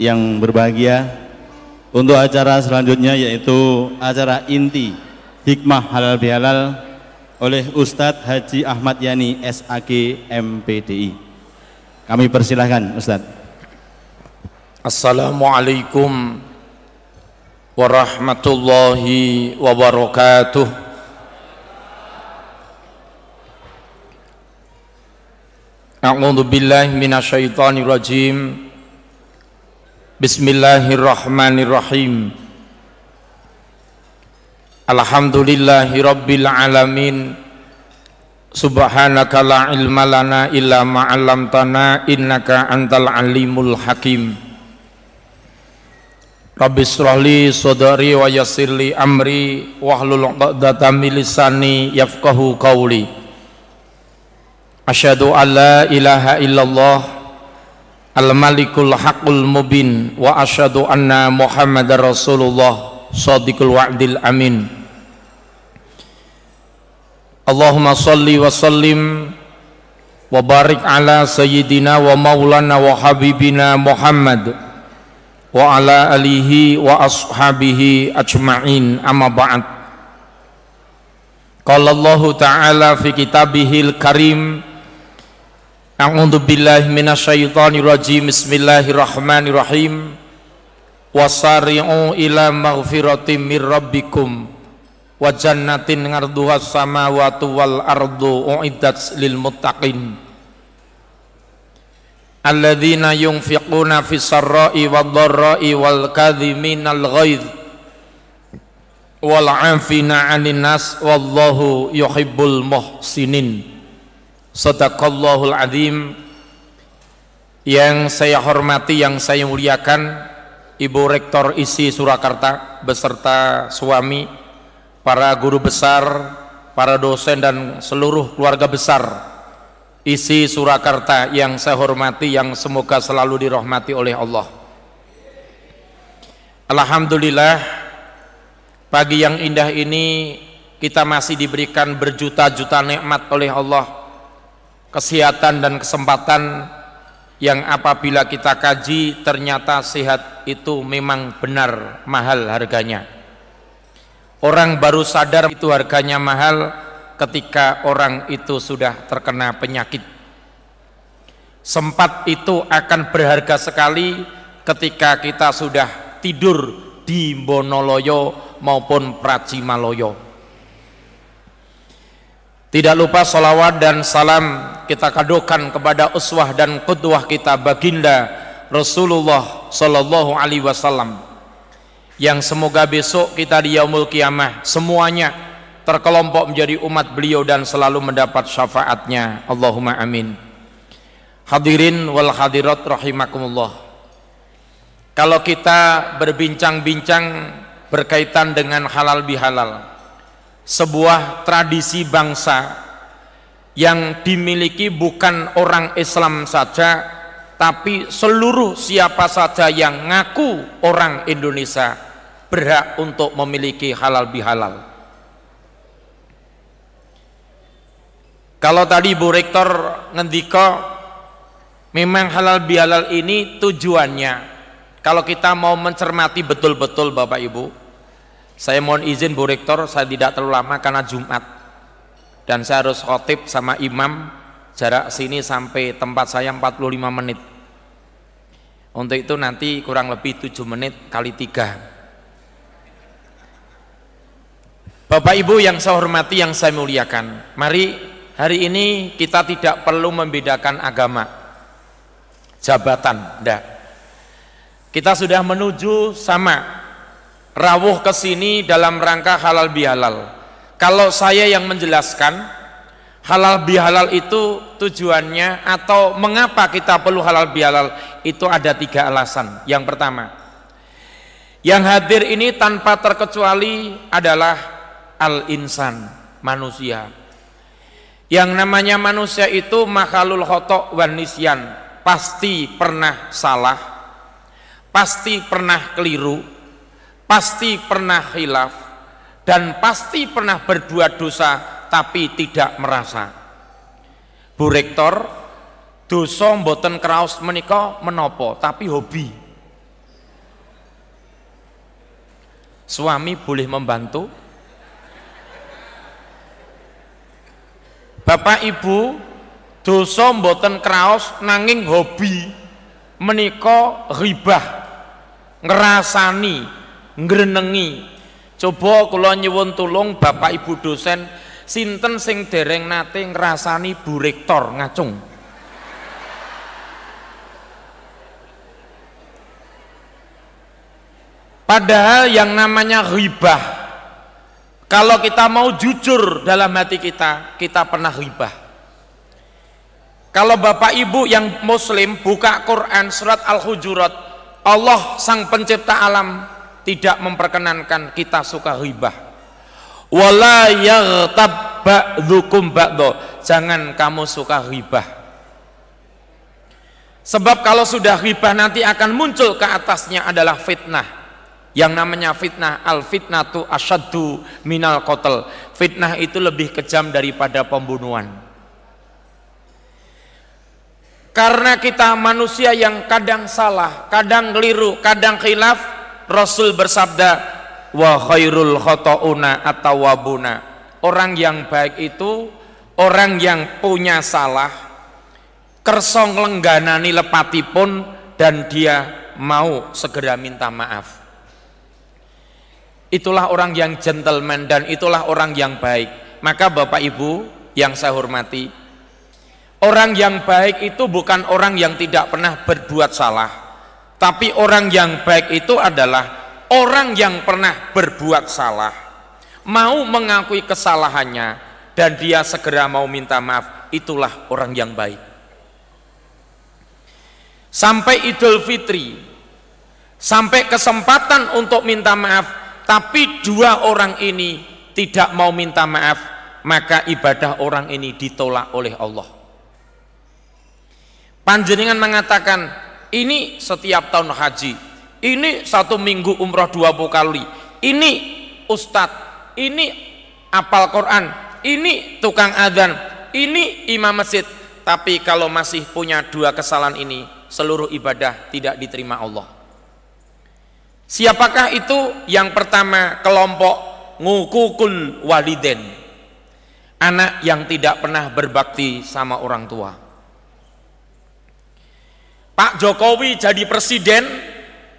Yang berbahagia untuk acara selanjutnya yaitu acara inti hikmah halal bihalal oleh Ustadz Haji Ahmad Yani SAG MPDI kami persilahkan Ustadz. Assalamualaikum warahmatullahi wabarakatuh. A'udzu billahi minasyaitonir rajim Bismillahirrahmanirrahim. Alhamdulillahi rabbil alamin. Subhanaka la ilma lana illa ma'alamtana innaka antal alimul hakim. Rabbi srahli sadari wa yassirli amri wahlul 'uqdatam min lisani yafqahu qawli. Asyhadu an la ilaha illallah Al-Malikul Haqqul Mubin wa asyhadu anna Muhammadar Rasulullah Shadiqul Wa'dil Amin. Allahumma salli wa sallim wa barik ala sayyidina wa maulana wa habibina Muhammad wa ala alihi wa ashabihi ajma'in. Amma ba'd. Qala Allah Ta'ala fi kitabihil karim A'udzu billahi minasyaitonir rajim. Bismillahirrahmanirrahim. Wasari'u ila maghfiratin mir rabbikum wa jannatin ngarduha samawati wal ardu uiddat lil muttaqin. Alladzina yunfiquna fis sarra'i wad dharra'i wal kadhiminal ghaidh wal 'afina 'anil nas wallahu yuhibbul muhsinin. Sadaqallahul azim Yang saya hormati, yang saya muliakan Ibu Rektor ISI Surakarta beserta suami, para guru besar, para dosen dan seluruh keluarga besar ISI Surakarta yang saya hormati yang semoga selalu dirahmati oleh Allah. Alhamdulillah pagi yang indah ini kita masih diberikan berjuta-juta nikmat oleh Allah kesehatan dan kesempatan yang apabila kita kaji ternyata sehat itu memang benar mahal harganya. Orang baru sadar itu harganya mahal ketika orang itu sudah terkena penyakit. Sempat itu akan berharga sekali ketika kita sudah tidur di Bonoloyo maupun Pracimaloyo tidak lupa salawat dan salam kita kadokan kepada uswah dan qudwah kita baginda Rasulullah sallallahu alaihi wasallam. Yang semoga besok kita di yaumul kiamah semuanya terkelompok menjadi umat beliau dan selalu mendapat syafaatnya. Allahumma amin. Hadirin wal hadirat rahimakumullah. Kalau kita berbincang-bincang berkaitan dengan halal bihalal sebuah tradisi bangsa yang dimiliki bukan orang Islam saja tapi seluruh siapa saja yang ngaku orang Indonesia berhak untuk memiliki halal bihalal. Kalau tadi Bu Rektor ngendiko memang halal bihalal ini tujuannya. Kalau kita mau mencermati betul-betul Bapak Ibu saya mohon izin Bu Rektor, saya tidak terlalu lama karena Jumat. Dan saya harus khotib sama imam jarak sini sampai tempat saya 45 menit. Untuk itu nanti kurang lebih 7 menit kali 3. Bapak Ibu yang saya hormati, yang saya muliakan. Mari hari ini kita tidak perlu membedakan agama, jabatan, enggak. Kita sudah menuju sama rawuh ke sini dalam rangka halal bihalal. Kalau saya yang menjelaskan, halal bihalal itu tujuannya atau mengapa kita perlu halal bihalal itu ada tiga alasan yang pertama yang hadir ini tanpa terkecuali adalah al-insan manusia yang namanya manusia itu makhlul khotok wan nisyan pasti pernah salah pasti pernah keliru pasti pernah khilaf dan pasti pernah berbuat dosa tapi tidak merasa. Bu Rektor dosa mboten kraos menika menopo tapi hobi. Suami boleh membantu? Bapak Ibu dosa mboten kraos nanging hobi menika ribah ngerasani ngrenengi coba kula nyuwun tulung Bapak Ibu dosen sinten sing dereng nate ngrasani Bu Rektor ngacung Padahal yang namanya ribah kalau kita mau jujur dalam hati kita, kita pernah ribah. Kalau Bapak Ibu yang muslim buka Quran surat Al-Hujurat, Allah sang pencipta alam tidak memperkenankan kita suka ribah wala yaghtab ba'dukum ba'do jangan kamu suka ribah sebab kalau sudah ribah nanti akan muncul ke atasnya adalah fitnah. Yang namanya fitnah al fitnah tu asyaddu minal qatl. Fitnah itu lebih kejam daripada pembunuhan. Karena kita manusia yang kadang salah kadang keliru kadang khilaf Rasul bersabda wa khairul khotouna atau wabuna. Orang yang baik itu orang yang punya salah kersong lengganani lepatipun dan dia mau segera minta maaf. Itulah orang yang gentleman dan itulah orang yang baik. Maka bapak ibu yang saya hormati orang yang baik itu bukan orang yang tidak pernah berbuat salah tapi orang yang baik itu adalah orang yang pernah berbuat salah. Mau mengakui kesalahannya dan dia segera mau minta maaf itulah orang yang baik. Sampai idul fitri sampai kesempatan untuk minta maaf tapi dua orang ini tidak mau minta maaf maka ibadah orang ini ditolak oleh Allah. Panjenengan mengatakan ini setiap tahun haji. Ini satu minggu umroh 20 kali. Ini ustadz. Ini apal Quran. Ini tukang adzan. Ini imam masjid. Tapi kalau masih punya dua kesalahan ini seluruh ibadah tidak diterima Allah. Siapakah itu? Yang pertama kelompok ngukukul waliden. Anak yang tidak pernah berbakti sama orang tua Pak Jokowi jadi presiden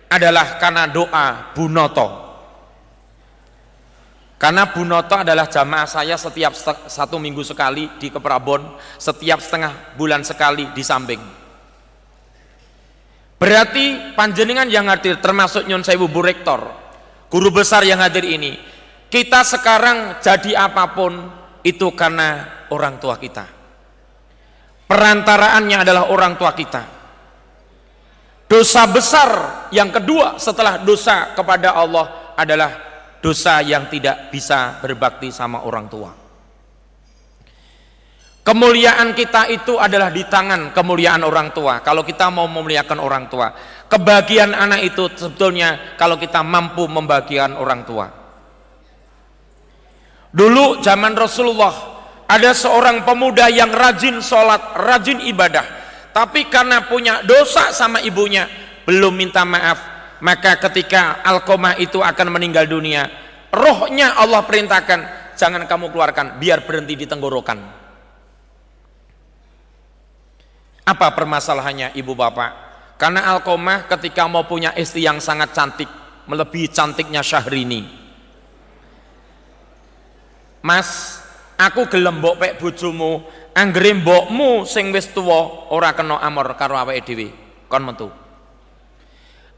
adalah karena doa Bunoto karena Bunoto adalah jamaah saya setiap satu minggu sekali di Keprabon setiap setengah bulan sekali di samping. Berarti panjenengan yang hadir termasuk Nyon Sewu Bu Rektor guru besar yang hadir ini kita sekarang jadi apa pun itu karena orang tua kita. Perantaraannya adalah orang tua kita Dosa besar yang kedua setelah dosa kepada Allah adalah dosa yang tidak bisa berbakti sama orang tua. Kemuliaan kita itu adalah di tangan kemuliaan orang tua. Kalau kita mau memuliakan orang tua, kebahagiaan anak itu sebetulnya kalau kita mampu membahagiakan orang tua. Dulu zaman Rasulullah ada seorang pemuda yang rajin sholat, rajin ibadah tapi karena punya dosa sama ibunya belum minta maaf maka ketika Alkomah itu akan meninggal dunia rohnya Allah perintahkan jangan kamu keluarkan biar berhenti di tenggorokan. Apa permasalahannya ibu bapak? Karena Alkomah ketika mau punya istri yang sangat cantik melebihi cantiknya Syahrini. Mas aku gelem mbok pek bojomu anggere mbokmu sing wis tuwa ora kena amor karo awake dhewe. Kon metu.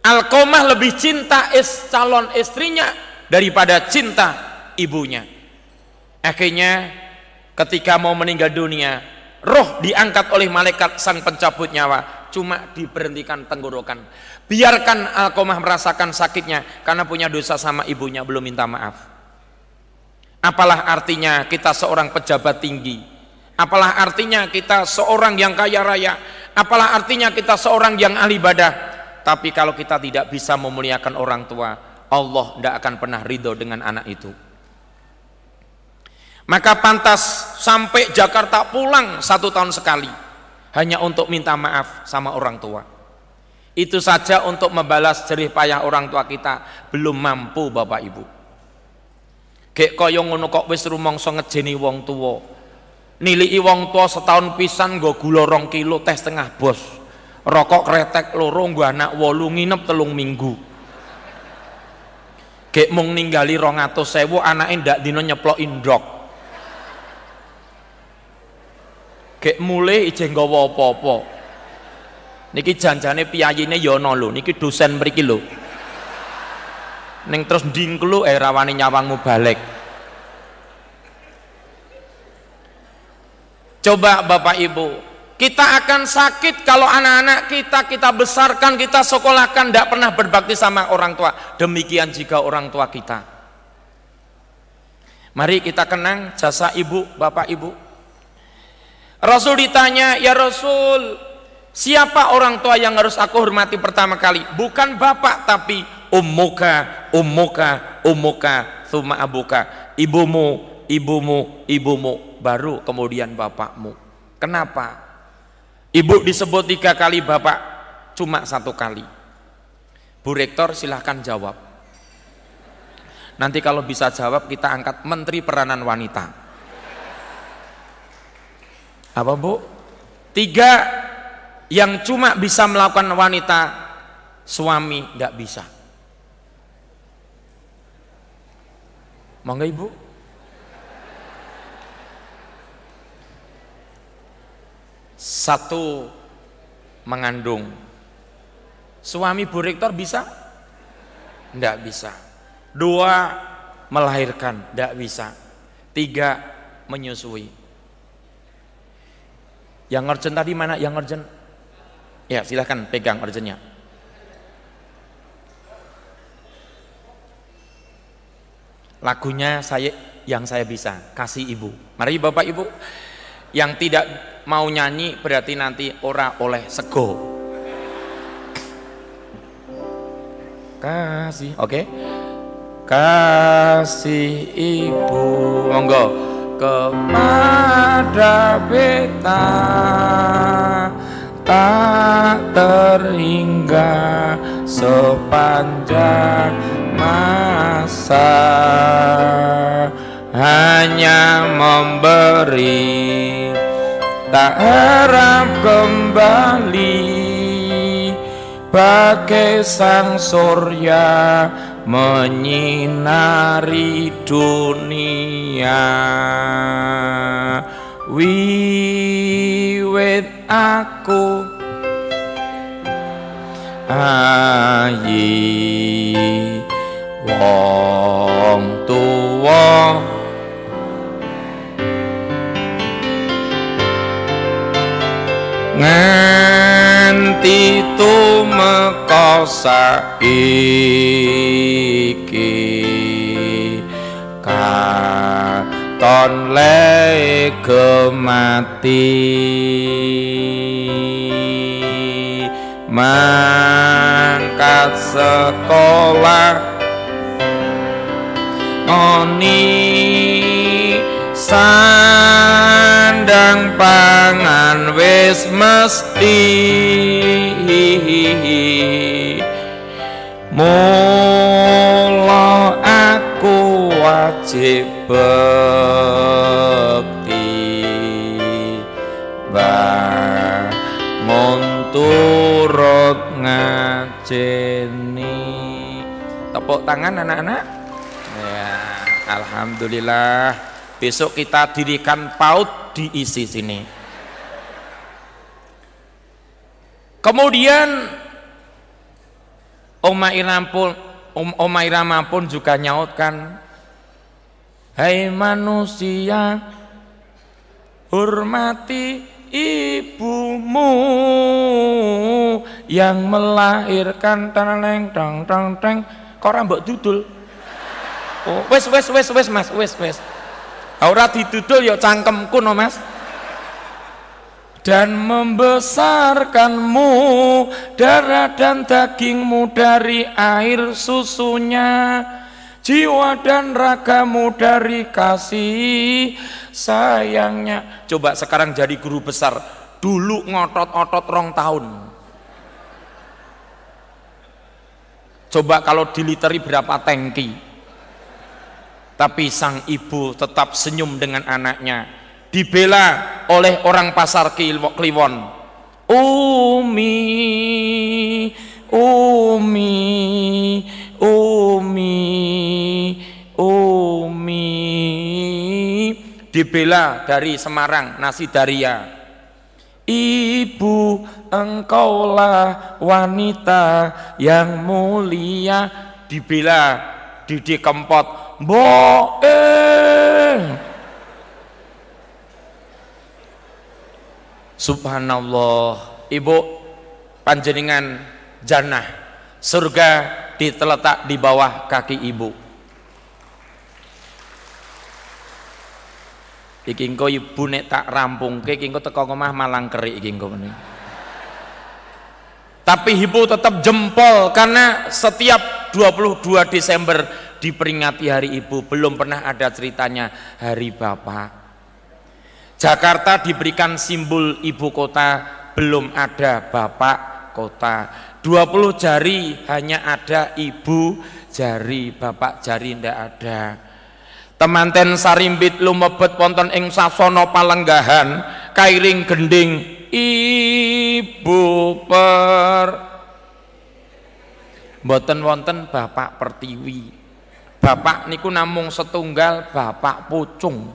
Alkomah lebih cinta is calon istrinya daripada cinta ibunya. Akhirnya ketika mau meninggal dunia roh diangkat oleh malaikat sang pencabut nyawa. Cuma diberhentikan tenggorokan. Biarkan Alkomah merasakan sakitnya karena punya dosa sama ibunya belum minta maaf. Apalah artinya kita seorang pejabat tinggi apalah artinya kita seorang yang kaya raya? Apalah artinya kita seorang yang ahli ibadah? Tapi kalau kita tidak bisa memuliakan orang tua Allah tidak akan pernah ridho dengan anak itu. Maka pantas sampai Jakarta pulang satu tahun sekali hanya untuk minta maaf sama orang tua. Itu saja untuk membalas jerih payah orang tua kita. Belum mampu Bapak Ibu. Kek kaya ngono kok wis rumangsa ngejeni wong tuwa. Niliki wong tua setahun pisan nggo gula rong kilo teh setengah bos. Rokok kretek loro nggo anak wolu nginep telung minggu. Gek mung ninggali rong atau sewu anake ndak dino nyeplok indok gek mulai ijeng nggawa apa-apa. Niki janjane piyayine ya ana lho niki dosen mriki lho. Ning terus ndingklu eh rawane nyawangmu balik coba Bapak Ibu kita akan sakit kalau anak-anak kita kita besarkan, kita sekolahkan tidak pernah berbakti sama orang tua. Demikian jika orang tua kita. Mari kita kenang jasa ibu, bapak ibu. Rasul ditanya, ya Rasul, siapa orang tua yang harus aku hormati pertama kali? Bukan bapak, tapi ummuka, ummuka, ummuka, thumma abuka. Ibumu, ibumu, ibumu, baru kemudian bapakmu. Kenapa? Ibu disebut tiga kali, bapak cuma satu kali. Bu Rektor silahkan jawab. Nanti kalau bisa jawab kita angkat Menteri Peranan Wanita. Apa bu? Tiga yang cuma bisa melakukan wanita, suami tidak bisa. Monggo ibu. Satu mengandung. Suami Bu Rektor bisa? tidak bisa. Dua melahirkan. Tidak bisa. Tiga menyusui. Yang urgent tadi mana? Yang urgent? ya silahkan pegang urgentnya. Lagunya saya yang saya bisa. Kasih ibu. Mari bapak ibu. Yang tidak mau nyanyi berarti nanti ora oleh sego. Kasih oke. Okay? kasih ibu. Monggo. Kepada beta. Tak terhingga sepanjang masa. Hanya memberi tak harap kembali. Bagai sang surya menyinari dunia. Wiwit aku ayi. Wong tuwa nganti tumeka saiki. Katon le mati mangkat sekolah. Ngoni sandang pangan wis mesti. Mula aku wajib bekti bangun turut ngajeni. Tepuk tangan anak-anak. Ya alhamdulillah besok kita dirikan paut diisi sini. Kemudian Oma Irama pun Oma Irama pun juga nyautkan Hai manusia hormati ibumu yang melahirkan. Teneng tang tang teng kok ora mbok dudul? Oh wes wes wes wes Mas wes wes ora didudul ya cangkemku no Mas. Dan membesarkanmu darah dan dagingmu dari air susunya jiwa dan ragamu dari kasih sayangnya. Coba sekarang jadi guru besar. Dulu ngotot-otot rong tahun. Coba kalau diliteri berapa tangki tapi sang ibu tetap senyum dengan anaknya dibela oleh orang pasar Kliwon. Umi Umi Umi Umi. Dibela dari Semarang nasi daria. Ibu engkaulah wanita yang mulia. Dibela Didi Kempot Eh Subhanallah. Ibu panjenengan jannah. Surga diteletak di bawah kaki ibu. Iki engko ibu nek tak rampung ke engko teko omah malang kerik iki engko tapi ibu tetap jempol karena setiap 22 Desember diperingati hari ibu belum pernah ada ceritanya. Hari bapak. Jakarta diberikan simbol ibu kota belum ada bapak kota. 20 jari hanya ada ibu jari bapak jari ndak ada. Temanten sarimbit lumebet wonten ing sasono palenggahan kairing gending ibu per. Mboten wonten bapak pertiwi bapak niku namung setunggal bapak pucung.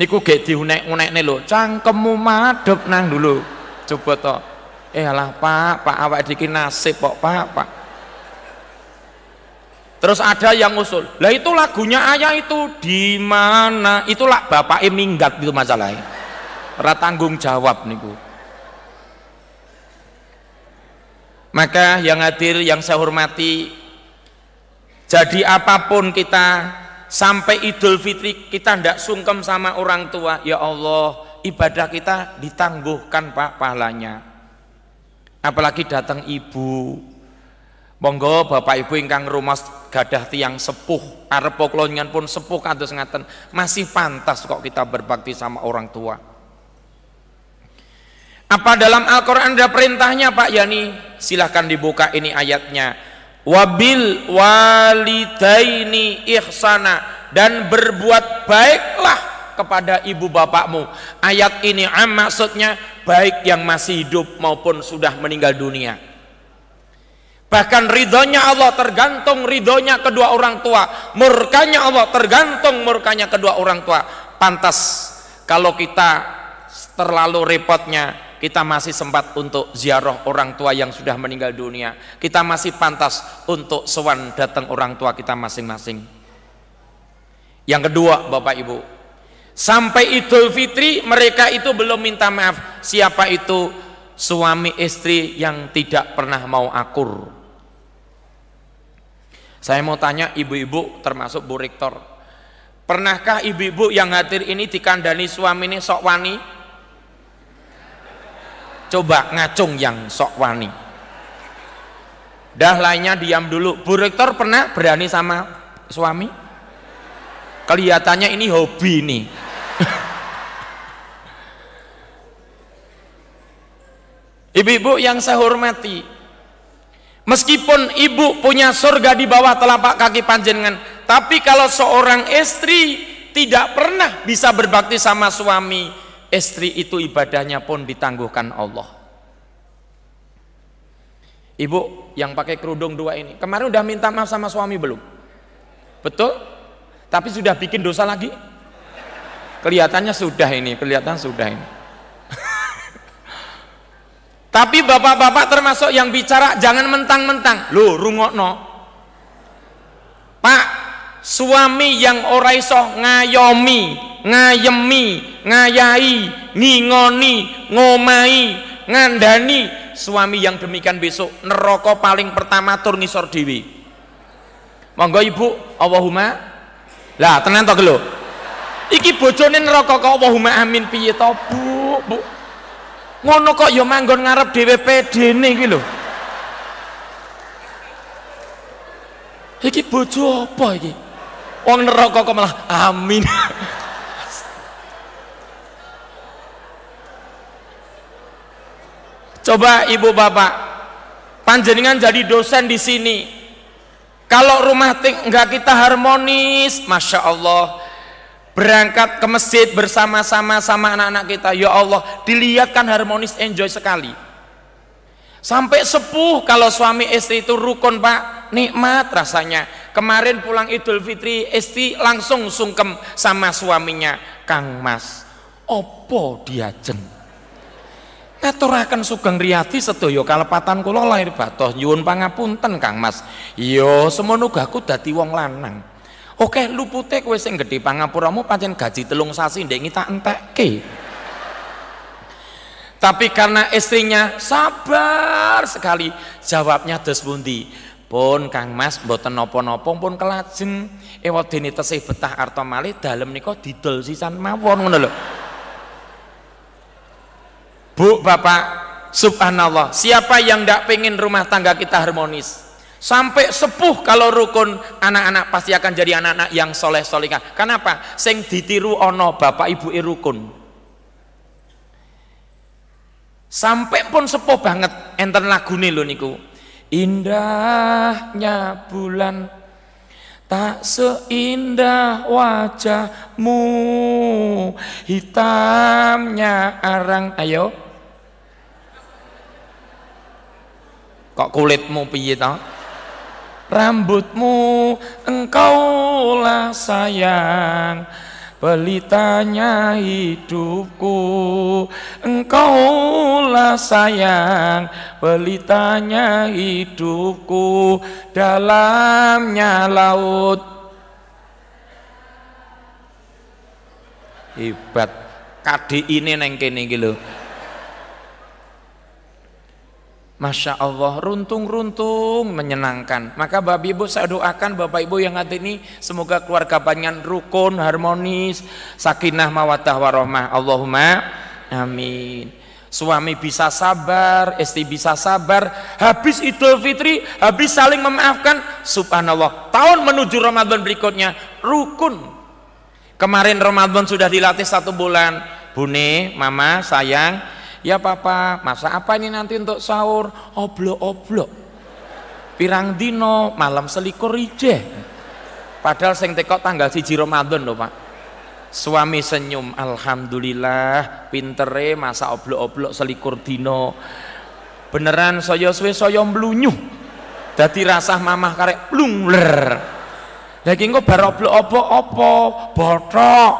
Niku gek diunek-unekne lho cangkemmu madhep nang dulu. Coba to. Eh alah pak pak awak diki nasib kok pak pak. Terus ada yang usul lah itu lagunya ayah itu di mana? Itulah bapak minggat itu masalahnya. Ora tanggung jawab niku. Maka yang hadir yang saya hormati jadi apa pun kita sampai Idul Fitri kita tidak sungkem sama orang tua ya Allah ibadah kita ditangguhkan Pak pahalanya. Apalagi datang ibu. Monggo Bapak Ibu ingkang rumah gadah tiang sepuh. Arep poklongan pun sepuh kados ngaten. Masih pantas kok kita berbakti sama orang tua. Apa dalam Al-Quran ada perintahnya Pak? Yani silahkan dibuka ini ayatnya wabil walidaini ihsana. Dan berbuat baiklah kepada ibu bapakmu. Ayat ini am maksudnya baik yang masih hidup maupun sudah meninggal dunia. Bahkan ridhonya Allah tergantung ridhonya kedua orang tua. Murkanya Allah tergantung murkanya kedua orang tua. Pantas kalau kita terlalu repotnya kita masih sempat untuk ziarah orang tua yang sudah meninggal dunia. Kita masih pantas untuk sewan datang orang tua kita masing-masing. Yang kedua Bapak Ibu sampai Idul Fitri mereka itu belum minta maaf siapa itu suami istri yang tidak pernah mau akur. Saya mau tanya ibu-ibu termasuk Bu Rektor pernahkah ibu-ibu yang hadir ini dikandani suami ini sok wani coba ngacung yang sok wani. Dah lainnya diam dulu. Bu Rektor pernah berani sama suami? Kelihatannya ini hobi nih. Ibu-ibu yang saya hormati meskipun ibu punya surga di bawah telapak kaki panjenengan tapi kalau seorang istri tidak pernah bisa berbakti sama suami istri itu ibadahnya pun ditangguhkan Allah. Ibu yang pakai kerudung dua ini kemarin udah minta maaf sama suami belum? Betul? Tapi sudah bikin dosa lagi? Kelihatannya sudah ini kelihatan sudah ini. Tapi bapak-bapak termasuk yang bicara jangan mentang-mentang. Lo rungokno. Pak suami yang ora iso ngayomi ngayemi ngayai ngingoni ngomai ngandani suami yang demikian besok neraka paling pertama tur ngisor dewi monggo ibu. Allahumma. Lah tenan to gelo? Iki bojone neraka kok Allahumma amin. Piye to bu? Bu. Ngono kok ya manggon ngarep dhewe pedene iki lho. Iki bojo apa iki wong neraka kok malah amin. Coba ibu bapak panjenengan jadi dosen di sini. Kalau rumah tangga kita harmonis masya Allah. Berangkat ke masjid bersama-sama sama anak-anak kita ya Allah dilihatkan harmonis enjoy sekali sampai sepuh kalau suami istri itu rukun pak. Nikmat rasanya. Kemarin pulang idul fitri istri langsung sungkem sama suaminya Kang Mas opo diajeng ngaturaken sugeng riyadi sedaya kalepatan kula lahir batos nyuwun pangapunten Kang Mas. Iya semono aku dadi wong lanang. Oke, lupute kowe sing gedhe pangapuramu pancen gaji telung sasi ndek tak entekke. Tapi karena istrinya sabar sekali, jawabnya dos pundi? Pun Kang Mas mboten napa-napa pun kelajeng ewadene tesih betah arta malih dalem nika didol sisan mawon ngono lho. Bu, Bapak, subhanallah, siapa yang ndak pengen rumah tangga kita harmonis? sampai sepuh kalau rukun anak-anak pasti akan jadi anak-anak yang soleh solihah kenapa? sing ditiru ono bapak ibu rukun sampai pun sepuh banget. Enten lagu nih lo niku. Indahnya bulan tak seindah wajahmu. Hitamnya arang. Ayo. Kok kulitmu piye tau rambutmu engkaulah sayang pelitanya hidupku engkaulah sayang. Pelitanya hidupku dalamnya laut. Hebat kadi ini neng kene gitu Masya Allah runtung-runtung menyenangkan. Maka Bapak Ibu saya doakan Bapak Ibu yang hati ini semoga keluarga banyak rukun harmonis sakinah mawadah warohmah. Allahumma amin. Suami bisa sabar istri bisa sabar. Habis idul fitri habis saling memaafkan subhanallah. Tahun menuju Ramadan berikutnya rukun. Kemarin Ramadan sudah dilatih satu bulan. Bune mama sayang ya papa masa apa ini nanti untuk sahur? Oblok-oblok. Pirang dino malam selikur ije. Padahal sing tekok tanggal siji Ramadan loh pak. Suami senyum alhamdulillah pintere masa oblok-oblok selikur dino. Beneran saya suwe saya mlunyuh dadi rasah mamah karek plungler lagi kok bar oblok opo? Botok.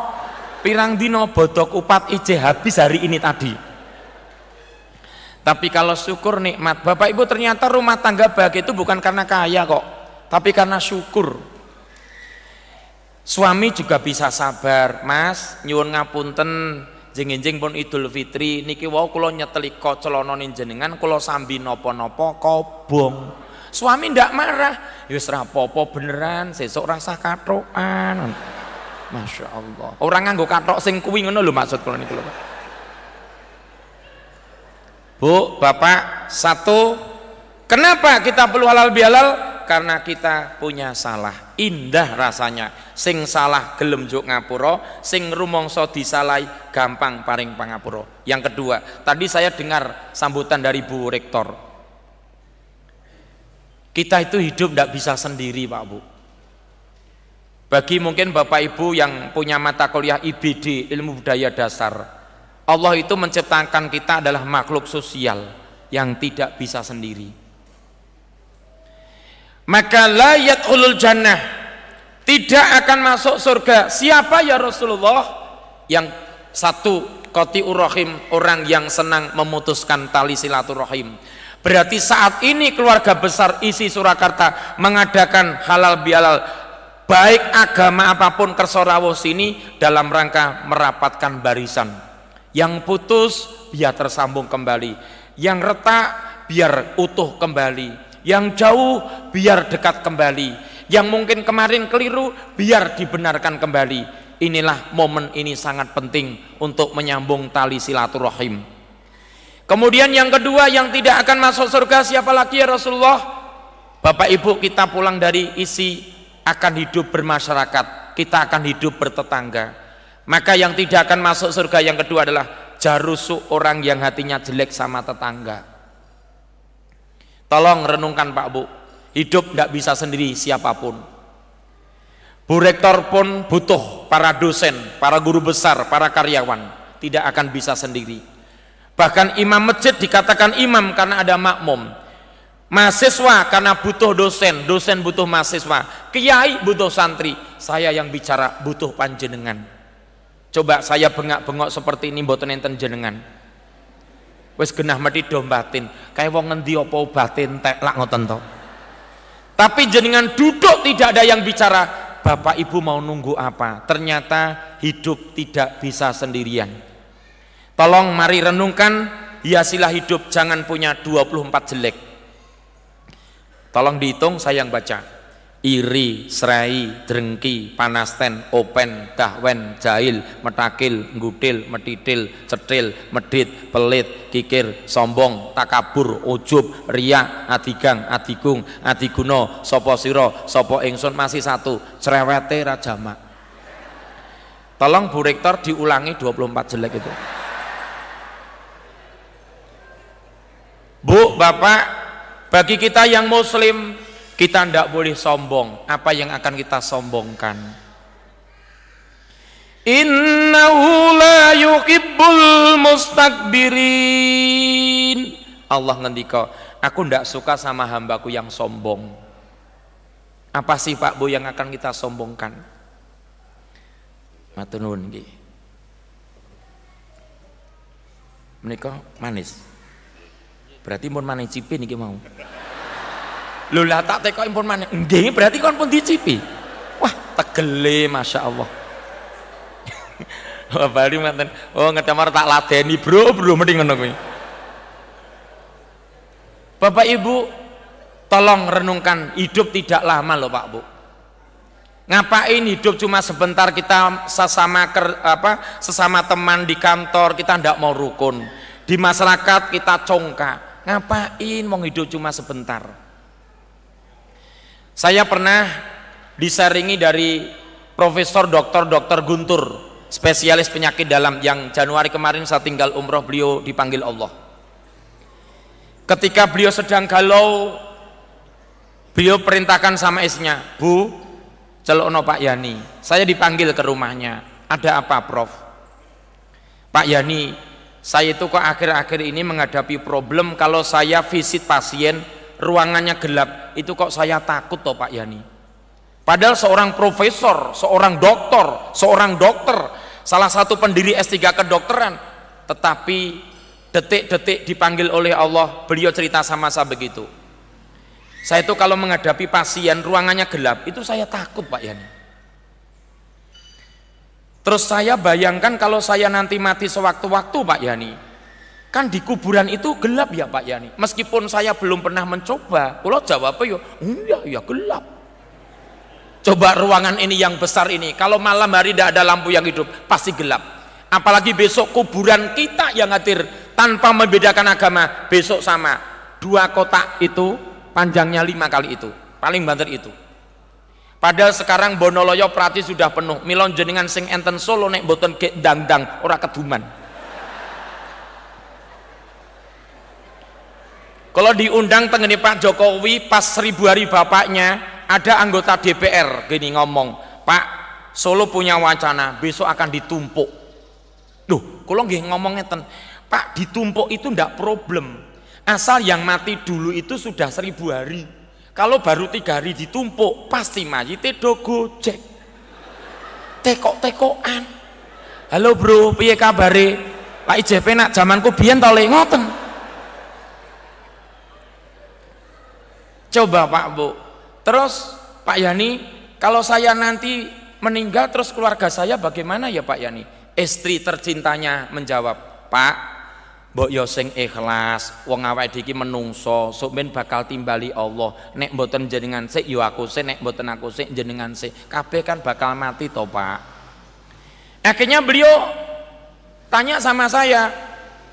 Pirang dino bodok upat ije habis hari ini tadi tapi kalau syukur nikmat, Bapak Ibu ternyata rumah tangga bahagia itu bukan karena kaya kok, tapi karena syukur. Suami juga bisa sabar, Mas, nyuwun ngapunten jeng-jeng pun Idul Fitri niki wau kula nyeteli celana jenengan kula sambi napa-napa kobong. Suami ndak marah, wis rapopo beneran, sesuk rasa katokan. Masya Allah. Orang nganggo katok sing kuwi ngono lho maksud kula niku lho. Bu, Bapak, satu, kenapa kita perlu halal bihalal? Karena kita punya salah. Indah rasanya. Sing salah gelem juk ngapura, sing rumongso disalai gampang paring pangapura. Yang kedua, tadi saya dengar sambutan dari Bu Rektor. Kita itu hidup tidak bisa sendiri, Pak Bu. Bagi mungkin Bapak Ibu yang punya mata kuliah IBD, ilmu budaya dasar, Allah itu menciptakan kita adalah makhluk sosial yang tidak bisa sendiri. Maka layat ulul jannah tidak akan masuk surga. Siapa ya Rasulullah? Yang satu koti urahim orang yang senang memutuskan tali silaturahim. Berarti saat ini keluarga besar isi Surakarta mengadakan halal bihalal baik agama apa pun kersorawo sini dalam rangka merapatkan barisan yang putus biar tersambung kembali. Yang retak biar utuh kembali. Yang jauh biar dekat kembali. Yang mungkin kemarin keliru biar dibenarkan kembali. Inilah momen ini sangat penting untuk menyambung tali silaturahim. Kemudian yang kedua yang tidak akan masuk surga siapa lagi ya Rasulullah? Bapak Ibu kita pulang dari isi akan hidup bermasyarakat, kita akan hidup bertetangga. Maka yang tidak akan masuk surga yang kedua adalah jarusuk orang yang hatinya jelek sama tetangga. Tolong renungkan Pak Bu, hidup tidak bisa sendiri siapa pun. Bu Rektor pun butuh para dosen, para guru besar, para karyawan. Tidak akan bisa sendiri. Bahkan imam masjid dikatakan imam karena ada makmum mahasiswa karena butuh dosen dosen butuh mahasiswa kiai butuh santri saya yang bicara butuh panjenengan coba saya bengak-bengok seperti ini mboten enten jenengan. Wis genah mati do batin kayak wong ngendi apa batin tek lak ngoten to. Tapi jenengan duduk tidak ada yang bicara Bapak Ibu mau nunggu apa? Ternyata hidup tidak bisa sendirian. Tolong mari renungkan hiasilah hidup jangan punya 24 jelek. Tolong dihitung saya yang baca. Iri, serai, drengki, panasten, open, dahwen, jahil, metakil, ngudil, metidil, cetil, medit, pelit, kikir, sombong, takabur, ujub, riak, adigang, adigung, adiguno, sopo siro, sopo ingsun masih satu, cerewete rajama. Tolong Bu Rektor diulangi 24 jelek itu. Bu, Bapak, bagi kita yang muslim, kita tidak boleh sombong. Apa yang akan kita sombongkan? Innahu la yuhibbul mustakbirin. Allah ngendika, aku tidak suka sama hambaku yang sombong. Apa sih Pak Bu yang akan kita sombongkan? Matunun nggih. Manis. Berarti pun mana cipi nih mau. Lho lah tak teko pun mana? Nggih, berarti kon pun dicipi. Wah, tegele Masya Allah. Wah, bali manten. Oh, ngetemar tak ladeni, Bro, Bro, mending ngono kuwi. Bapak Ibu, tolong renungkan hidup tidak lama loh Pak Bu. Ngapain hidup cuma sebentar kita sesama ker, apa sesama teman di kantor kita tidak mau rukun. Di masyarakat kita congkak Ngapain mau hidup cuma sebentar? Saya pernah disaringi dari Profesor Dr. Dr. Guntur, spesialis penyakit dalam yang Januari kemarin saya tinggal umroh beliau dipanggil Allah. Ketika beliau sedang galau, beliau perintahkan sama istrinya, Bu, celono Pak Yani, saya dipanggil ke rumahnya. Ada apa, Prof? Pak Yani, saya itu kok akhir-akhir ini menghadapi problem kalau saya visit pasien ruangannya gelap. Itu kok saya takut toh Pak Yani. Padahal seorang profesor seorang dokter seorang dokter salah satu pendiri S3 kedokteran. Tetapi detik-detik dipanggil oleh Allah beliau cerita sama saya begitu. Saya itu kalau menghadapi pasien ruangannya gelap itu saya takut Pak Yani. Terus saya bayangkan kalau saya nanti mati sewaktu-waktu Pak Yani. Kan di kuburan itu gelap ya Pak Yani. Meskipun saya belum pernah mencoba. Kalau jawab ya, iya ya gelap. Coba ruangan ini yang besar ini. Kalau malam hari tidak ada lampu yang hidup, pasti gelap. Apalagi besok kuburan kita yang hadir tanpa membedakan agama. Besok sama. Dua kotak itu panjangnya lima kali itu. Paling banter itu Padahal sekarang Bonoloyo Prati sudah penuh. Milon jenengan sing enten Solo nek boten dangdang ora keduman. Kalau diundang tengene Pak Jokowi pas seribu hari bapaknya ada anggota DPR gini ngomong, Pak Solo punya wacana besok akan ditumpuk. Loh, kalau nggih ngomong ngeten, Pak ditumpuk itu ndak problem. Asal yang mati dulu itu sudah seribu hari. Kalau baru tiga hari ditumpuk pasti mayitnya do gojek. Tekok-tekokan. Halo bro piye kabare? Pak IJP nak zamanku biyen to ngoten coba Pak Bu terus Pak Yani kalau saya nanti meninggal terus keluarga saya bagaimana ya Pak Yani? Istri tercintanya menjawab, Pak, mbok yo sing ikhlas, wong awake iki menungso, sok ben bakal timbali Allah. Nek mboten jenengan sik yo aku sik, nek mboten aku sik jenengan sik. Kabeh kan bakal mati to, Pak. Akhirnya beliau tanya sama saya,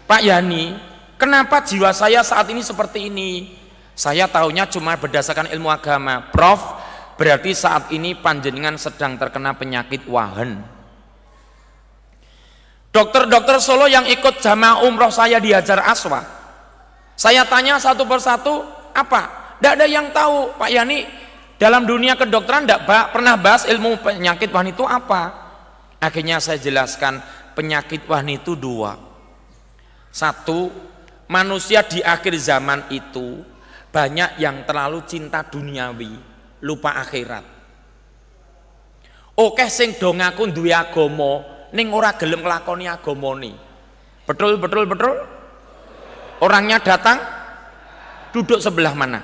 Pak Yani, kenapa jiwa saya saat ini seperti ini? Saya tahunya cuma berdasarkan ilmu agama. Prof, berarti saat ini panjenengan sedang terkena penyakit wahen. Dokter-dokter Solo yang ikut jamaah umroh saya di Hajar Aswa. Saya tanya satu persatu, apa? Tidak ada yang tahu, Pak Yani. Dalam dunia kedokteran tidak pernah bahas ilmu penyakit wahni itu apa. Akhirnya saya jelaskan penyakit wahni itu dua. Satu, manusia di akhir zaman itu banyak yang terlalu cinta duniawi, lupa akhirat. Oke sing dong aku duwe agama, ning ora gelem nglakoni agamane. Betul betul betul? Orangnya datang duduk sebelah mana?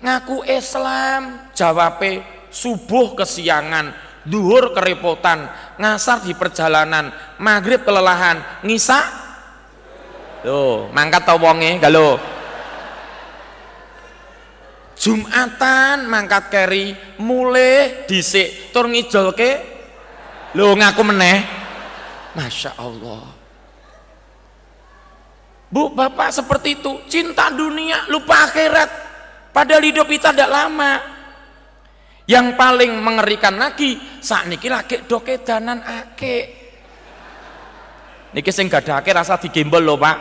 Ngaku Islam, jawabe subuh kesiangan, duhur kerepotan, ngasar di perjalanan, maghrib kelelahan, ngisa Loh, mangkat tau wonge, galo. Jumatan mangkat keri mulai dhisik tur ngijolke. Lho ngaku meneh. Masya Allah. Bu Bapak seperti itu. Cinta dunia lupa akhirat. Padahal hidup kita tidak lama. Yang paling mengerikan lagi saat niki lagi doke danan ake niki sing gak ake rasa digembol loh pak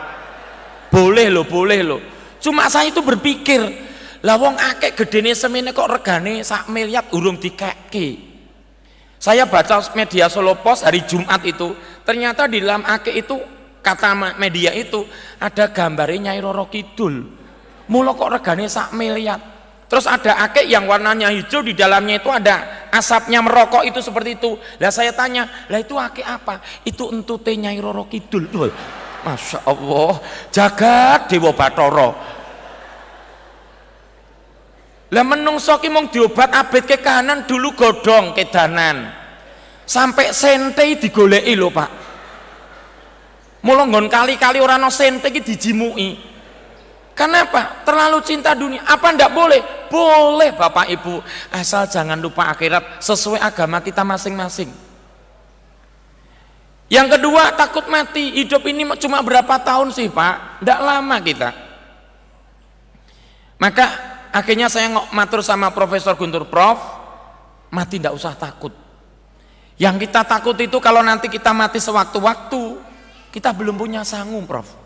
boleh loh boleh loh cuma saya itu berpikir lah wong akeh gedene semene kok regane sak miliar urung dikeki. Saya baca media Solo Post hari Jumat itu, ternyata di dalam akeh itu kata media itu ada gambarnya Nyai Roro Kidul. Mula kok regane sak miliar. Terus ada akeh yang warnanya hijau di dalamnya itu ada asapnya merokok itu seperti itu. Lah saya tanya, lah itu akeh apa? Itu entute Nyai Roro Kidul. Masya Allah, jagat Dewa Batoro lah menungso ki mung diobat abet ke kanan dulu godong ke danan. Sampai sente digoleki lho, Pak. Mula nggon kali-kali ora ana sente ki dijimuki. Kenapa? Terlalu cinta dunia. Apa ndak boleh? Boleh Bapak Ibu. Asal jangan lupa akhirat sesuai agama kita masing-masing. Yang kedua, takut mati. Hidup ini cuma berapa tahun sih, Pak? Ndak lama kita. Maka akhirnya saya matur sama Profesor Guntur Prof mati tidak usah takut yang kita takut itu kalau nanti kita mati sewaktu-waktu kita belum punya sanggup Prof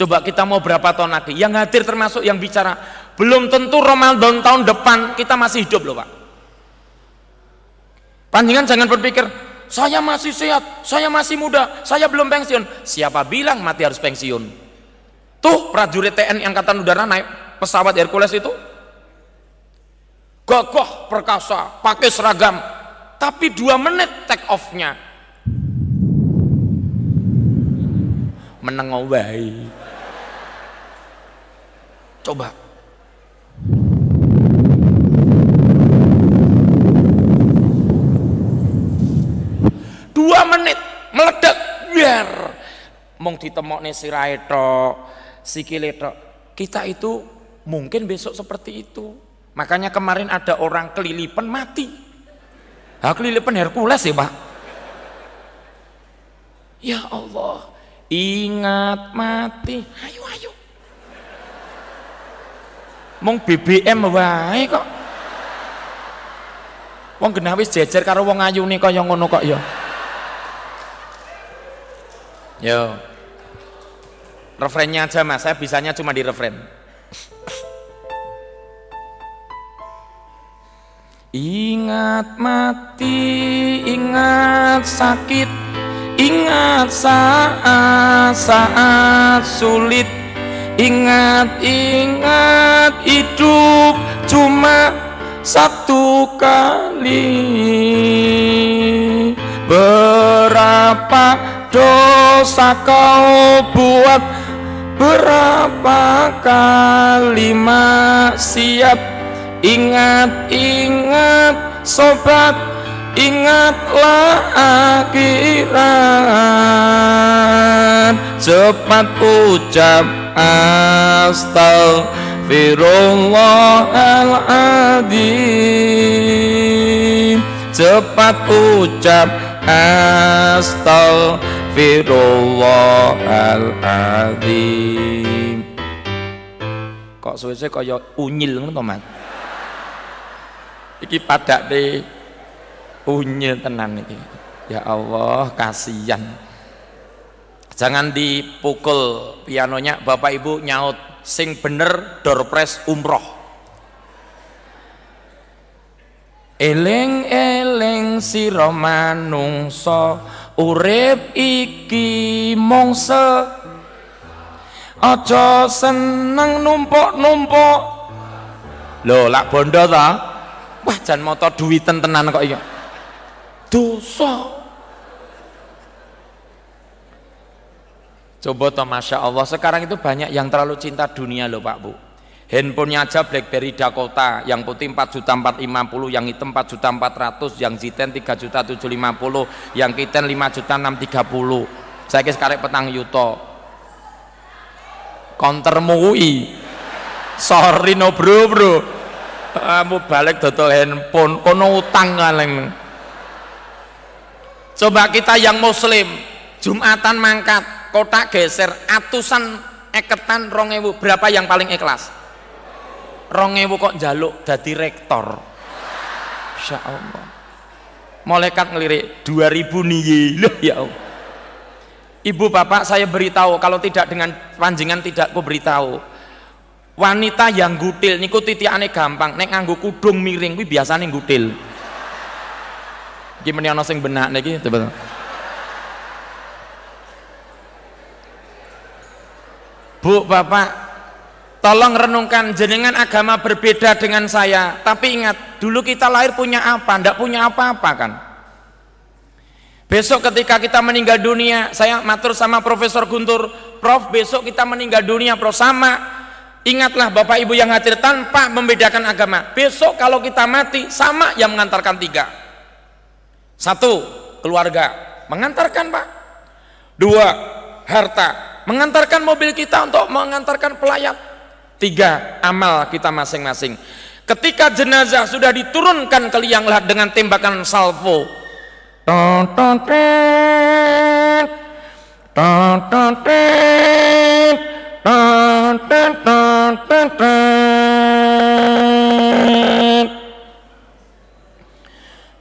coba kita mau berapa tahun lagi? Yang hadir termasuk yang bicara belum tentu Ramadan tahun depan kita masih hidup loh Pak. Panjangan jangan berpikir saya masih sehat, saya masih muda, saya belum pensiun. Siapa bilang mati harus pensiun? Tuh prajurit TNI Angkatan Udara naik pesawat Hercules itu. Gagah perkasa pakai seragam tapi dua menit take off-nya. Menengowai coba dua menit meledak biar mong ditemok nih si tok sikile tok kita itu Mungkin besok seperti itu. Makanya kemarin ada orang kelilipan mati. Ha kelilipan Hercules ya, Pak. Ya Allah, ingat mati. Ayo ayo. Mong BBM wae kok. Wong genah wis jejer karo wong ayune kaya ngono kok ya. Yo. Refrennya aja Mas, saya bisanya cuma di refren. Ingat mati, ingat sakit, ingat saat-saat sulit, ingat ingat hidup cuma satu kali. Berapa dosa kau buat? Berapa kalimat siap ingat-ingat sobat ingatlah akhirat cepat ucap astagfirullahaladzim cepat ucap astagfirullahaladzim kok suwe-suwe kaya unyil ngono to Mas? Iki padake unyil tenan iki. Ya Allah kasihan. Jangan dipukul pianonya. Bapak Ibu nyaut sing bener door press umroh. Eleng eleng sira manungsa urip iki mongse aja seneng numpuk-numpuk. Lho lak bondo ta? Wah jan moto duwiten tenan kok iya dosa. Coba toh Masya Allah sekarang itu banyak yang terlalu cinta dunia loh Pak Bu. Handphonenya aja Blackberry Dakota yang putih 4 juta 450 yang hitam 4 juta 400 yang Ziten 3 juta 750 yang Kiten 5 juta 630 saya kis karek petang yuto. Counter mui. Sorry no bro bro. Kamu balik dodol handphone kono utang kaleng coba kita yang muslim jumatan mangkat kotak geser atusan eketan rongewu berapa yang paling ikhlas? Rongewu kok jaluk dadi rektor. Insya Allah malaikat ngelirik 2000 niye? Lah ya Allah. Ibu bapak saya beritahu kalau tidak dengan panjenengan tidak ku beritahu. Wanita yang gutil niku titiane gampang. Nek nganggo kudung miring kuwi biasane gutil gimana ana sing benak niki coba Bu Bapak Tolong renungkan jenengan agama berbeda dengan saya. Tapi ingat, dulu kita lahir punya apa? Tidak punya apa-apa kan? Besok ketika kita meninggal dunia, saya matur sama Profesor Guntur, Prof, besok kita meninggal dunia, Prof, sama. Ingatlah Bapak Ibu yang hadir tanpa membedakan agama. Besok kalau kita mati, sama yang mengantarkan tiga. Satu, keluarga. Mengantarkan Pak. Dua, harta. Mengantarkan mobil kita untuk mengantarkan pelayat Tiga, amal kita masing-masing. Ketika jenazah sudah diturunkan ke liang lahat dengan tembakan salvo.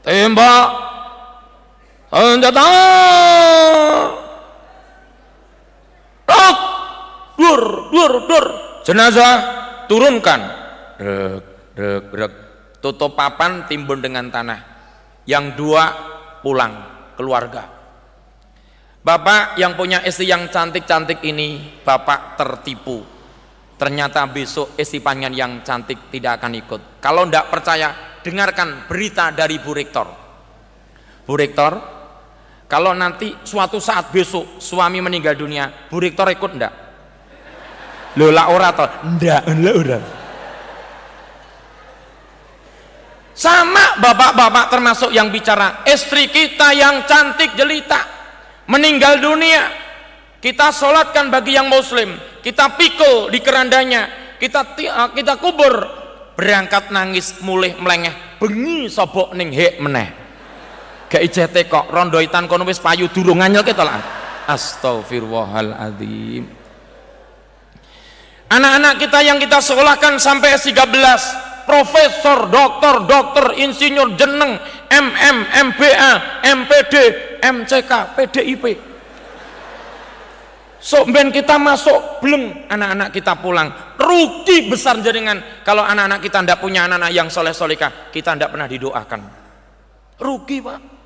Tembak senjata. Dur, dur, dur. Jenazah turunkan. Rek rek rek. Tutup papan timbun dengan tanah. Yang dua pulang. Keluarga. Bapak yang punya istri yang cantik-cantik ini bapak tertipu. Ternyata besok istri panjang yang cantik tidak akan ikut. Kalau tidak percaya dengarkan berita dari Bu Rektor. Bu Rektor kalau nanti suatu saat besok suami meninggal dunia Bu Rektor ikut enggak Lho lah ora to. Ndak, lho. Sama bapak-bapak termasuk yang bicara, istri kita yang cantik jelita meninggal dunia. Kita solatkan bagi yang muslim, kita pikul di kerandanya, kita eh, kita kubur, berangkat nangis mulih melengeh, bengi sobok ning hek meneh. Gak ijete kok rondoitan kono wis payu durung nganyel kita lah. Astagfirullahaladzim. Anak-anak kita yang kita sekolahkan sampai S13, profesor, dokter, dokter, insinyur, jeneng, MM, MBA, MPD, MCK, PDIP. So, ben kita masuk, belum anak-anak kita pulang. Rugi besar jaringan kalau anak-anak kita tidak punya anak-anak yang soleh-solehah, kita tidak pernah didoakan. Rugi, Pak.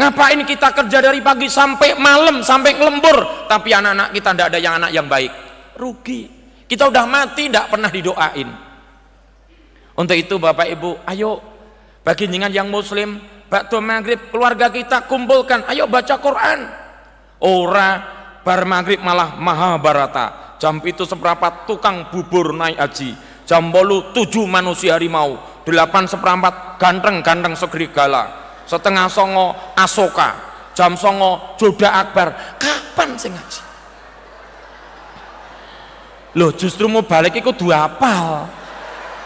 Ngapain kita kerja dari pagi sampai malam, sampai ngelembur, tapi anak-anak kita tidak ada yang anak yang baik. Rugi. Kita udah mati tidak pernah didoain. Untuk itu Bapak Ibu ayo bagi jenengan yang muslim waktu maghrib keluarga kita kumpulkan. Ayo baca Quran. Ora bar maghrib malah Mahabharata jam itu seperempat tukang bubur naik haji. Jam bolu tujuh manusia harimau. Delapan seperempat ganteng-ganteng segerigala setengah songo asoka. Jam songo joda akbar. Kapan sih ngaji? Loh justru mau balik itu dua apal.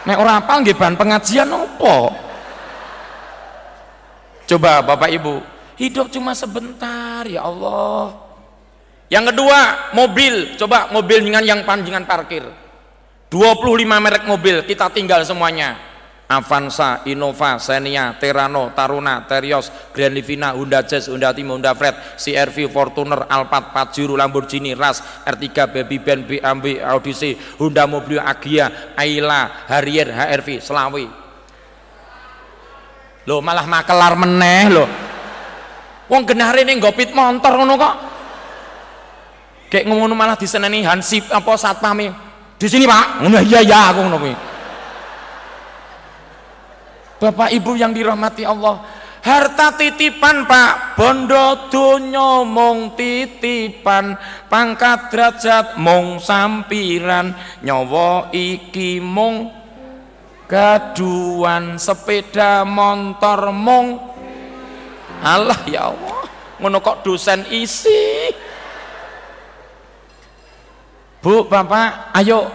Nek orang apal nggih bahan pengajian opo coba bapak ibu. Hidup cuma sebentar ya Allah. Yang kedua mobil. Coba mobil dengan yang panjangan parkir. 25 merek mobil. Kita tinggal semuanya Avanza, Innova, Xenia, Terano, Taruna, Terios, Grand Livina, Honda Jazz, Honda Timo, Honda Fred, CRV, Fortuner, Alphard, Pajero, Lamborghini, Ras, R3, Baby Ben, BMW, Odyssey, Honda Mobil, Agia, Ayla, Harrier, HRV, Selawi. Loh malah makelar meneh loh. Wong genare ning gopit motor ngono kok. Kayak ngono malah diseneni Hansip apa satpame. Di sini, Pak. Ngono iya iya aku ngono kuwi. Bapak Ibu yang dirahmati Allah harta titipan Pak. Bondo donya mung titipan pangkat derajat mung sampiran. Nyawa iki mung gaduan sepeda motor mung. Allah ya Allah ngono kok dosen isi. Bu Bapak ayo.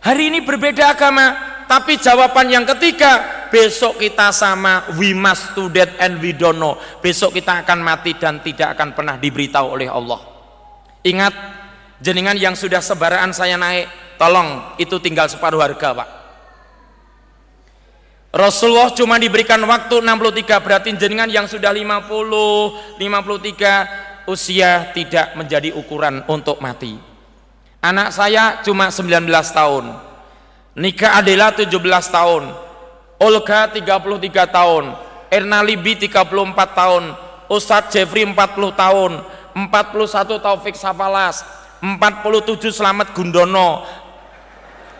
Hari ini berbeda agama tapi jawaban yang ketiga besok kita sama we must to death and we don't know. Besok kita akan mati dan tidak akan pernah diberitahu oleh Allah. Ingat jenengan yang sudah sebaraan saya naik tolong itu tinggal separuh harga pak. Rasulullah cuma diberikan waktu 63 berarti jenengan yang sudah 50 53 usia tidak menjadi ukuran untuk mati. Anak saya cuma 19 tahun nikah adalah 17 tahun. Olga 33 tahun. Erna Libi 34 tahun. Ustadz Jeffrey 40 tahun. 41 Taufik Safalas. 47 Slamet Gundono.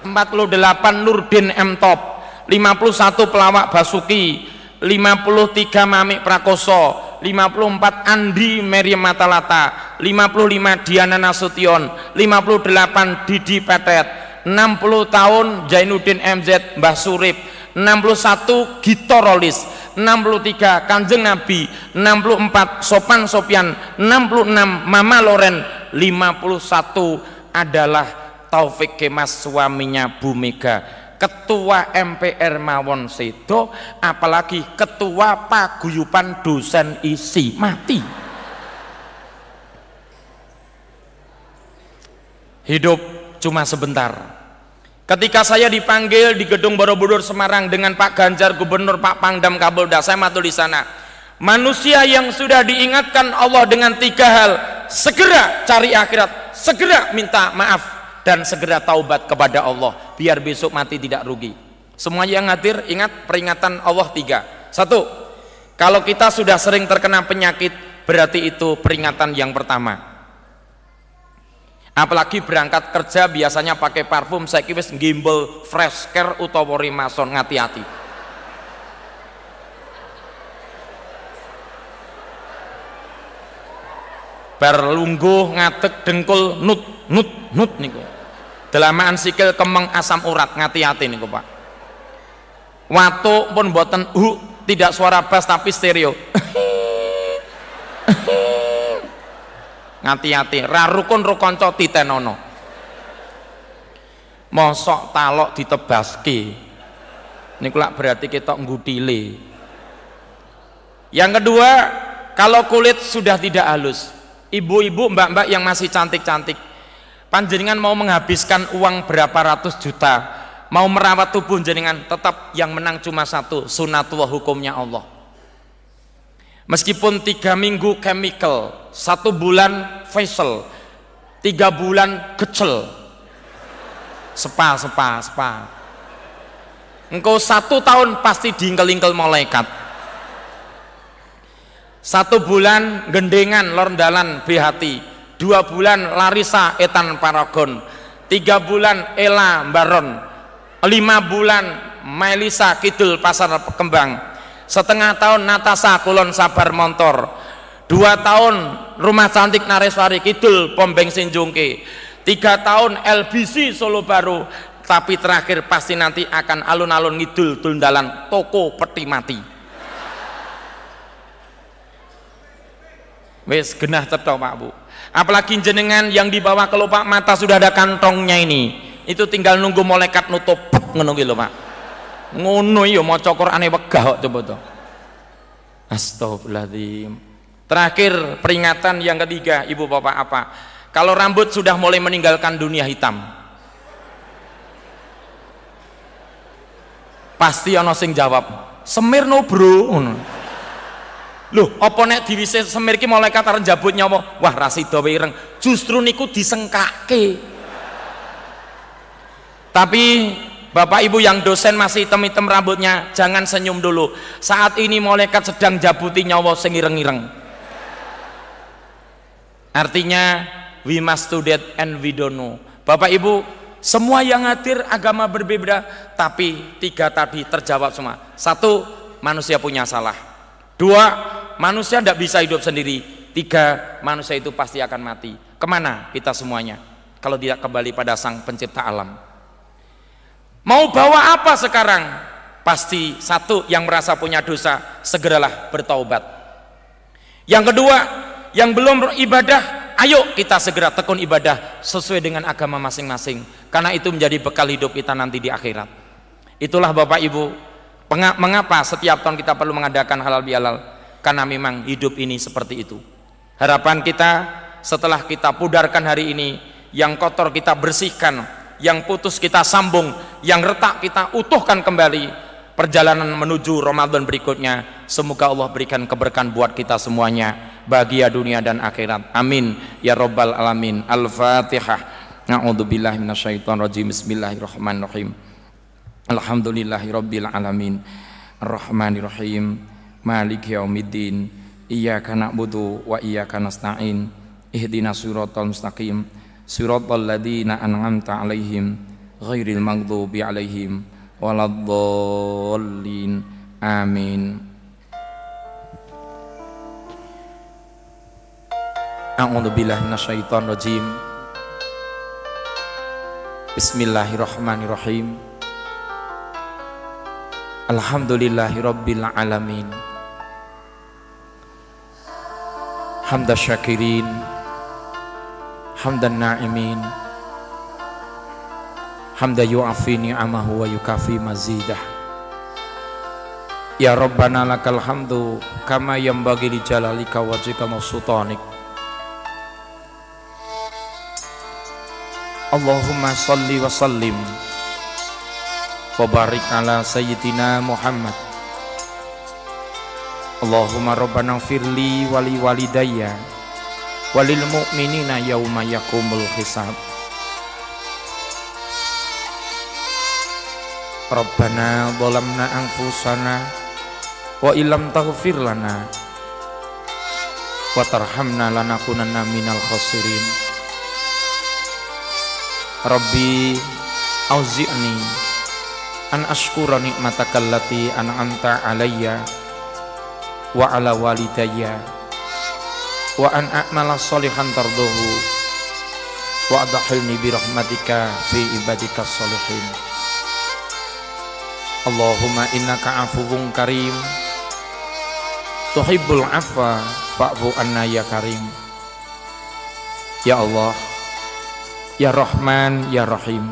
48 Nurdin M. Top. 51 Pelawak Basuki. 53 Mamik Prakoso. 54 Andi Meriam Matalata. 55 Diana Nasution. 58 Didi Petet 60 tahun Jainuddin MZ Mbah Surip 61 Gitorolis 63 Kanjeng Nabi 64 Sopan Sopian 66 Mama Loren 51 adalah Taufik Kemas suaminya Bu Mega ketua MPR mawon sedo apalagi ketua paguyupan dosen isi mati. Hidup cuma sebentar Ketika saya dipanggil di gedung Borobudur Semarang dengan Pak Ganjar Gubernur Pak Pangdam Kapolda, saya matul di sana. Manusia yang sudah diingatkan Allah dengan tiga hal, segera cari akhirat, segera minta maaf dan segera taubat kepada Allah, biar besok mati tidak rugi. Semua yang hadir ingat peringatan Allah tiga. Satu, kalau kita sudah sering terkena penyakit, berarti itu peringatan yang pertama apalagi berangkat kerja biasanya pakai parfum saya wis gimbal fresh care utawa rimason ngati-hati. Berlungguh ngatek dengkul nut nut nut niku. Delamaan sikil kemeng asam urat. Ngati-hati niku Pak. Watu pun buatan uh tidak suara bass tapi stereo ngati-hati rarukun rukonco titenono mosok talok ditebaski. Ini kulak berarti kita ngutile yang kedua kalau kulit sudah tidak halus ibu-ibu mbak-mbak yang masih cantik-cantik panjenengan mau menghabiskan uang berapa ratus juta mau merawat tubuh jenengan tetap yang menang cuma satu sunatullah hukumnya Allah meskipun tiga minggu chemical satu bulan facial tiga bulan kecil sepa sepa sepa engkau satu tahun pasti diingkel-ingkel malaikat. Satu bulan gendengan lordalan behati dua bulan Larissa Etan Paragon. Tiga bulan Ella Baron. Lima bulan Melisa Kidul Pasar Kembang setengah tahun Natasha Kulon Sabar Montor. Dua tahun rumah cantik Nareswari Kidul pom bensin Jungke tiga tahun LBC Solo Baru. Tapi terakhir pasti nanti akan alun-alun ngidul tundalan toko peti mati. Wes genah cetok Pak Bu. Apalagi jenengan yang di bawah kelopak mata sudah ada kantongnya ini. Itu tinggal nunggu malaikat nutup ngono lho Pak ngono yo maca Qur'ane wegah kok coba to. Astagfirullahaladzim terakhir peringatan yang ketiga ibu bapak apa? Kalau rambut sudah mulai meninggalkan dunia hitam. Pasti ono sing jawab semir no bro. Loh apa nek diwise semir ki malaikat arep jabut nyawa? Wah rasida ireng. Justru niku disengkake tapi Bapak Ibu yang dosen masih hitam-hitam rambutnya jangan senyum dulu. Saat ini malaikat sedang jabuti nyawa sing ireng-ireng. Artinya we must do that and we don't know. Bapak Ibu semua yang hadir agama berbeda tapi tiga tadi terjawab semua. Satu manusia punya salah. Dua manusia tidak bisa hidup sendiri. Tiga manusia itu pasti akan mati. Ke mana kita semuanya? Kalau tidak kembali pada sang pencipta alam Mau bawa apa sekarang? Pasti satu yang merasa punya dosa, segeralah bertaubat. Yang kedua, yang belum beribadah, ayo kita segera tekun ibadah sesuai dengan agama masing-masing. Karena itu menjadi bekal hidup kita nanti di akhirat. Itulah Bapak Ibu, mengapa setiap tahun kita perlu mengadakan halal bihalal? Karena memang hidup ini seperti itu. Harapan kita setelah kita pudarkan hari ini, yang kotor kita bersihkan, yang putus kita sambung, yang retak kita utuhkan kembali perjalanan menuju Ramadan berikutnya. Semoga Allah berikan keberkahan buat kita semuanya, bahagia dunia dan akhirat. Amin ya rabbal alamin. Al-Fatihah. A'udzubillahi minasyaitonirrajim. Bismillahirrahmanirrahim. Alhamdulillahirabbil alamin. Arrahmanirrahim. Maliki yaumiddin. Iyyaka na'budu wa iyyaka nasta'in. Ihdinas siratal mustaqim siratal ladzina an'amta 'alaihim ghairil maghdubi 'alaihim waladdallin amin A'udzu billahi minasyaitonir rajim Bismillahirrahmanirrahim Alhamdulillahirabbil alamin Hamda syakirin hamdan na'imin. Hamda yu'afi ni'amahu wa yukafi mazidah. Ya Rabbana lakal hamdu kama bagi li jalalika wajhika sultanik Allahumma salli wa sallim. Wa barik ala sayyidina Muhammad. Allahumma rabbana firli wali walidayya walil mu'minina yauma yakumul hisab. Rabbana zalamna anfusana wa illam taghfir lana wa tarhamna lanakunanna minal khasirin. Rabbi auzi'ni an ashkura nikmataka allati an'amta alayya wa ala walidayya wa an a'mala salihan tarduhu wa adkhilni bi rahmatika fi ibadika salihin Allahumma innaka afuwun karim. Tuhibbul afwa fa'fu anna ya karim. Ya Allah Ya Rahman Ya Rahim.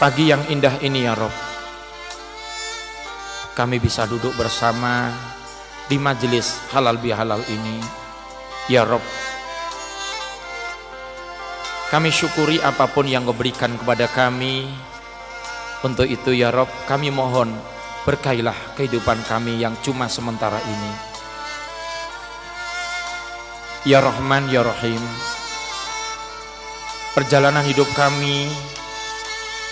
Pagi yang indah ini ya Rob. Kami bisa duduk bersama di majelis halal bihalal ini. Ya Rob kami syukuri apa pun yang kau berikan kepada kami. Untuk itu ya Rob kami mohon berkailah kehidupan kami yang cuma sementara ini. Ya Rahman Ya Rahim Perjalanan hidup kami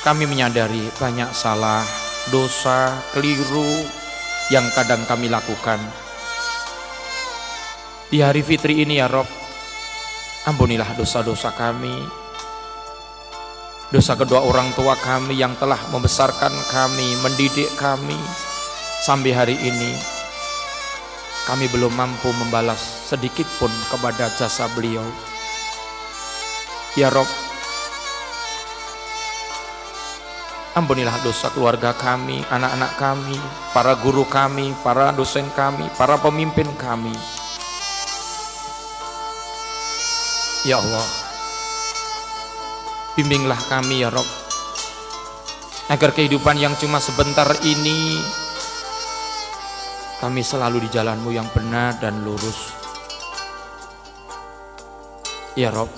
Kami menyadari banyak salah Dosa, keliru Yang kadang kami lakukan di hari fitri ini ya Rob, ampunilah dosa-dosa kami, dosa kedua orang tua kami yang telah membesarkan kami, mendidik kami sampai hari ini. kami belum mampu membalas sedikit pun kepada jasa beliau. Ya Rob, ampunilah dosa keluarga kami, anak-anak kami, para guru kami, para dosen kami, para pemimpin kami. Ya Allah, bimbinglah kami ya Rob, agar kehidupan yang cuma sebentar ini kami selalu di jalanmu yang benar dan lurus. Ya Rob,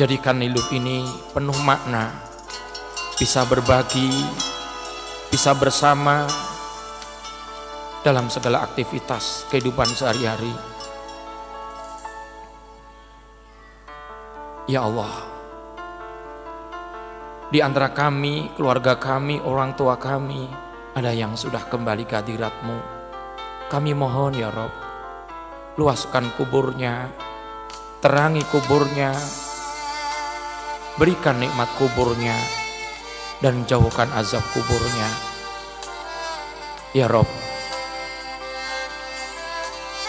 jadikan hidup ini penuh makna, bisa berbagi, bisa bersama dalam segala aktivitas kehidupan sehari-hari. Ya Allah, di antara kami, keluarga kami, orang tua kami, ada yang sudah kembali ke hadiratmu. Kami mohon ya Rob, luaskan kuburnya, terangi kuburnya, berikan nikmat kuburnya, dan jauhkan azab kuburnya. Ya Rob,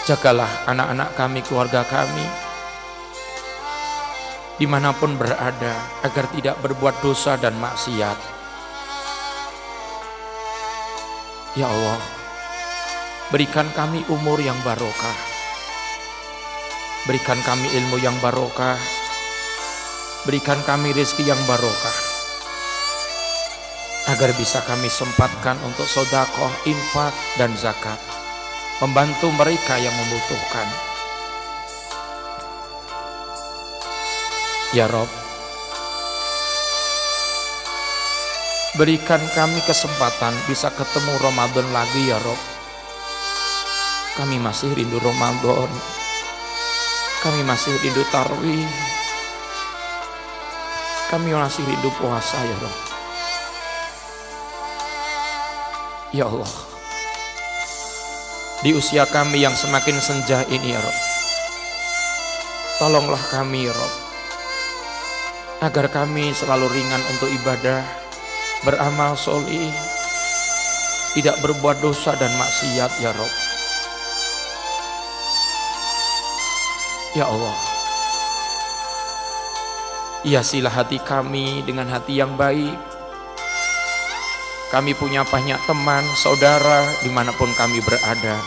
jagalah anak-anak kami, keluarga kami, di mana pun berada, agar tidak berbuat dosa dan maksiat Ya Allah, berikan kami umur yang barokah. Berikan kami ilmu yang barokah. Berikan kami rezeki yang barokah. Agar bisa kami sempatkan untuk sodakoh, infak, dan zakat. Membantu mereka yang membutuhkan. Ya Rob, Berikan kami kesempatan bisa ketemu Ramadan lagi ya Rob. Kami masih rindu Ramadan. Kami masih rindu tarwih. Kami masih rindu puasa ya Rob. Ya Allah. Di usia kami yang semakin senja ini ya Rob. Tolonglah kami ya Rob. Agar kami selalu ringan untuk ibadah beramal solih, tidak berbuat dosa dan maksiat ya Rob. Ya Allah, hiasilah hati kami dengan hati yang baik. Kami punya banyak teman, saudara, di mana pun kami berada.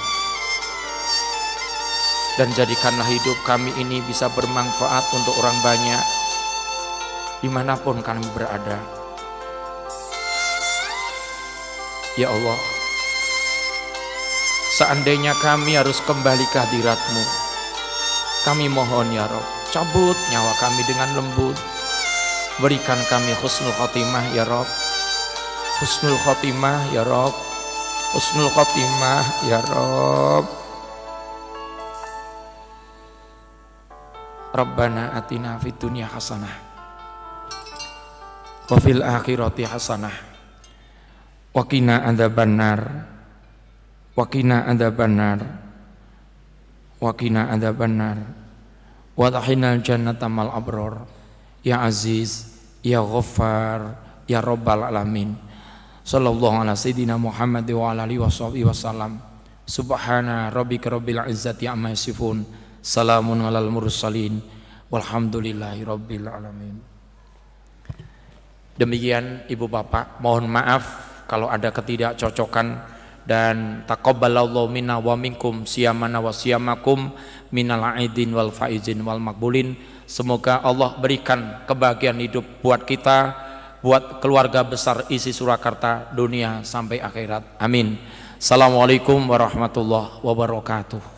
Dan jadikanlah hidup kami ini bisa bermanfaat untuk orang banyak, di mana pun kami berada. Ya Allah Seandainya kami harus kembali ke hadiratmu Kami mohon ya Rob Cabut nyawa kami dengan lembut Berikan kami husnul khotimah ya Rob. Husnul khotimah ya Rob. Husnul khotimah ya Rob. Rabbana atina fid dunya hasanah wa fil akhirati hasanah Wakina anda benar Wakina anda benar Wakina anda benar Wadahinal jannata mal abror Ya Aziz Ya Ghaffar Ya Rabbal Alamin. Sallallahu ala Sayyidina Muhammad wa ala alihi wa sahbihi wasallam Subhana rabbika rabbil izzati amma yasifun. Salamun alal mursalin. Walhamdulillahi rabbil alamin. Demikian ibu bapak mohon maaf kalau ada ketidakcocokan dan taqabbalallahu minna wa minkum siyamana wa siyamakum minal aidin wal faizin wal makbulin semoga Allah berikan kebahagiaan hidup buat kita buat keluarga besar isi Surakarta dunia sampai akhirat. Amin. Assalamualaikum warahmatullahi wabarakatuh